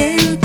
inteiro